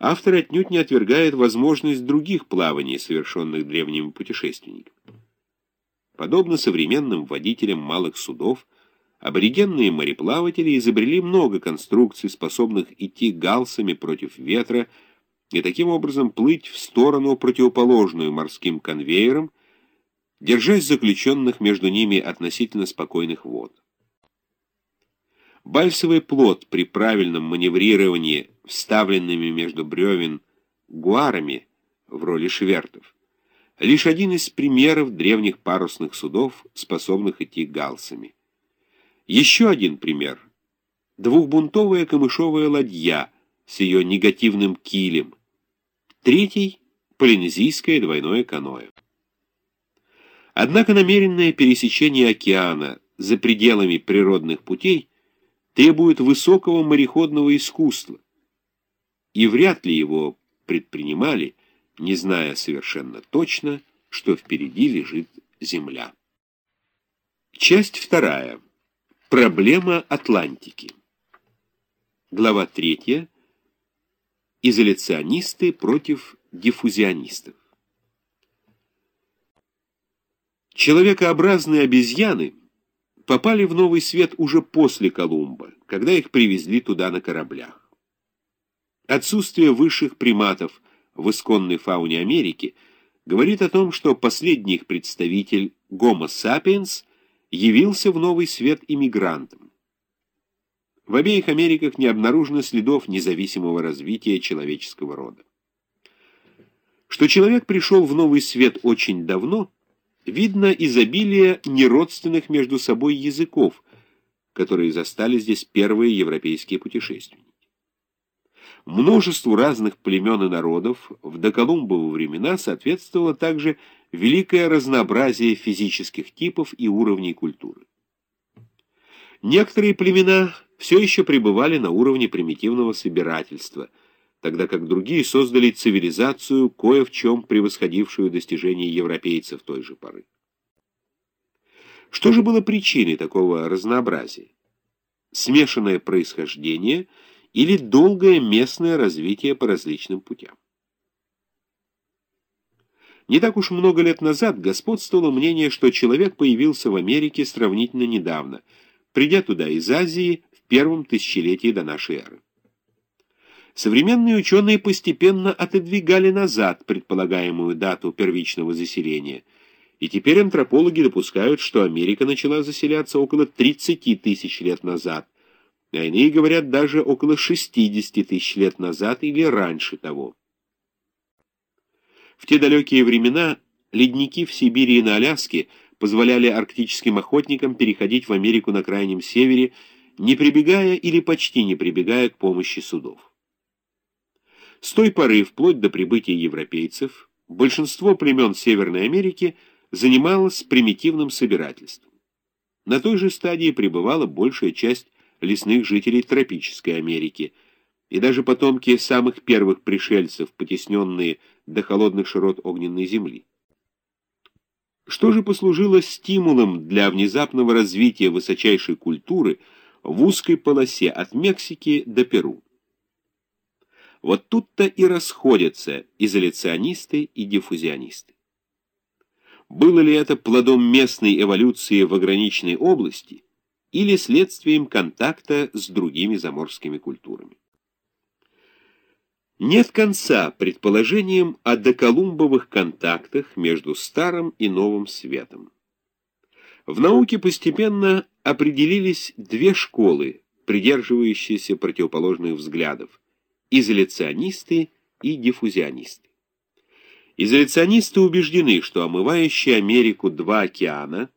автор отнюдь не отвергает возможность других плаваний, совершенных древними путешественниками. Подобно современным водителям малых судов, аборигенные мореплаватели изобрели много конструкций, способных идти галсами против ветра и таким образом плыть в сторону, противоположную морским конвейерам, держась заключенных между ними относительно спокойных вод. Бальсовый плот при правильном маневрировании вставленными между бревен гуарами в роли швертов лишь один из примеров древних парусных судов, способных идти галсами. Еще один пример — двухбунтовая камышовая ладья с ее негативным килем. Третий — полинезийское двойное каноэ. Однако намеренное пересечение океана за пределами природных путей требует высокого мореходного искусства, и вряд ли его предпринимали, не зная совершенно точно, что впереди лежит земля. Часть вторая. Проблема Атлантики. Глава третья. Изоляционисты против диффузионистов. Человекообразные обезьяны попали в Новый Свет уже после Колумба, когда их привезли туда на кораблях. Отсутствие высших приматов в исконной фауне Америки говорит о том, что последний их представитель Homo sapiens явился в Новый Свет иммигрантом. В обеих Америках не обнаружено следов независимого развития человеческого рода. Что человек пришел в Новый Свет очень давно – видно изобилие неродственных между собой языков, которые застали здесь первые европейские путешественники. Множеству разных племен и народов в доколумбовы времена соответствовало также великое разнообразие физических типов и уровней культуры. Некоторые племена все еще пребывали на уровне примитивного собирательства – тогда как другие создали цивилизацию, кое в чем превосходившую достижения европейцев той же поры. Что же было причиной такого разнообразия? Смешанное происхождение или долгое местное развитие по различным путям? Не так уж много лет назад господствовало мнение, что человек появился в Америке сравнительно недавно, придя туда из Азии в первом тысячелетии до нашей эры современные ученые постепенно отодвигали назад предполагаемую дату первичного заселения, и теперь антропологи допускают, что Америка начала заселяться около 30 тысяч лет назад, а иные говорят даже около 60 тысяч лет назад или раньше того. В те далекие времена ледники в Сибири и на Аляске позволяли арктическим охотникам переходить в Америку на крайнем севере, не прибегая или почти не прибегая к помощи судов. С той поры, вплоть до прибытия европейцев, большинство племен Северной Америки занималось примитивным собирательством. На той же стадии пребывала большая часть лесных жителей тропической Америки, и даже потомки самых первых пришельцев, потесненные до холодных широт огненной земли. Что же послужило стимулом для внезапного развития высочайшей культуры в узкой полосе от Мексики до Перу? Вот тут-то и расходятся изоляционисты и диффузионисты. Было ли это плодом местной эволюции в ограниченной области или следствием контакта с другими заморскими культурами? Нет конца предположениям о доколумбовых контактах между Старым и Новым Светом. В науке постепенно определились две школы, придерживающиеся противоположных взглядов изоляционисты и диффузионисты. Изоляционисты убеждены, что омывающие Америку два океана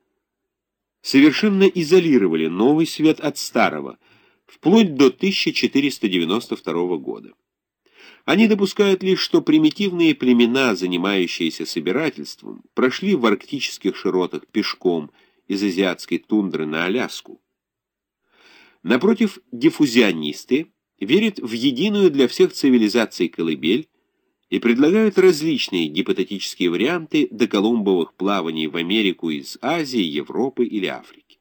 совершенно изолировали новый свет от старого, вплоть до 1492 года. Они допускают лишь, что примитивные племена, занимающиеся собирательством, прошли в арктических широтах пешком из азиатской тундры на Аляску. Напротив, диффузионисты верит в единую для всех цивилизаций колыбель и предлагают различные гипотетические варианты доколумбовых плаваний в Америку из Азии, Европы или Африки.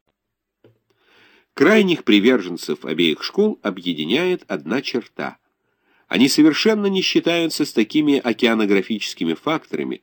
Крайних приверженцев обеих школ объединяет одна черта. Они совершенно не считаются с такими океанографическими факторами,